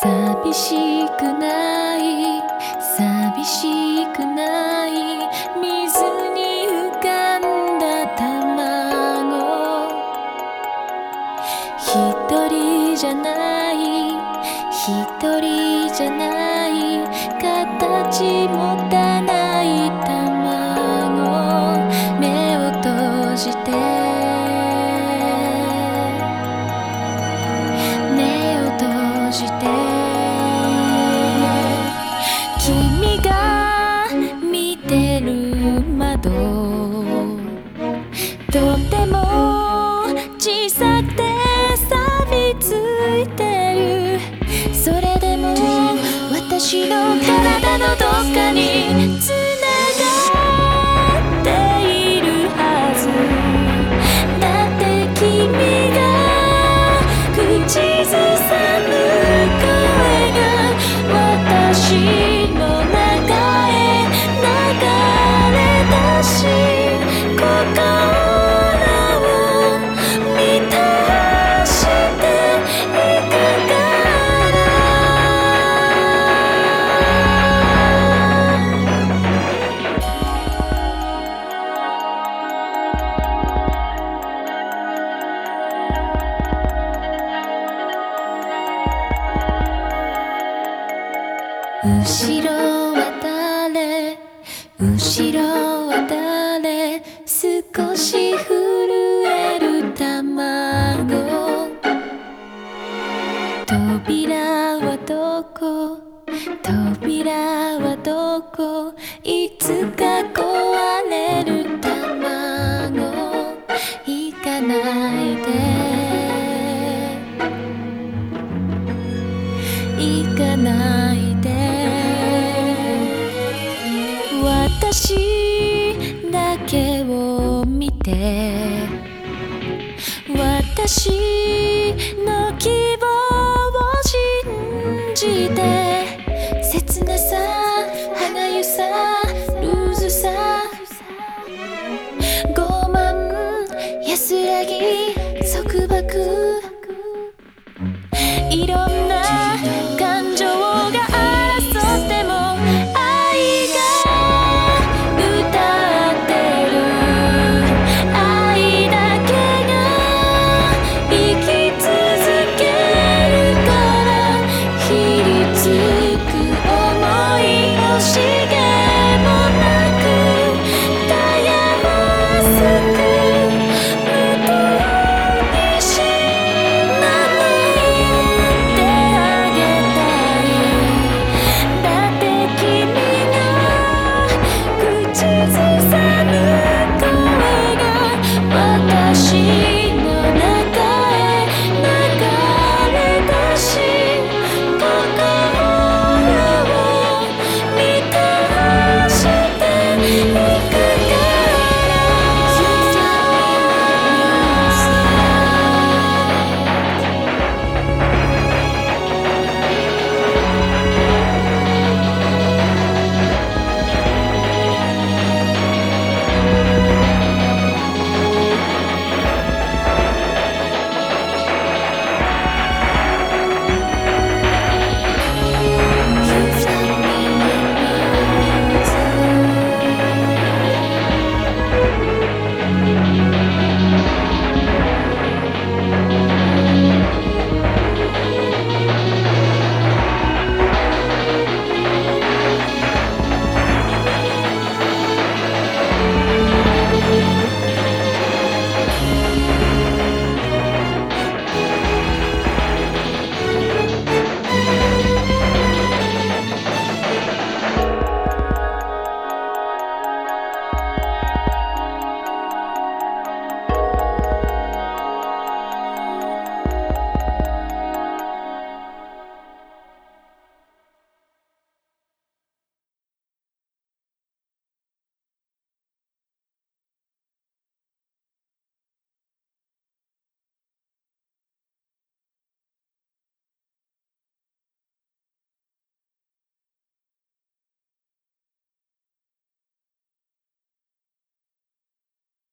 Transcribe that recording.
寂しくない寂しくない水に浮かんだ卵一人じゃない一人じゃない形もた窓。とても小さくて錆びついてる。それでも私の体のどっかに後ろは誰後ろは誰少し震える卵。扉はどこ扉はどこ？いつか壊れる卵。行かないで。私の希望を信じて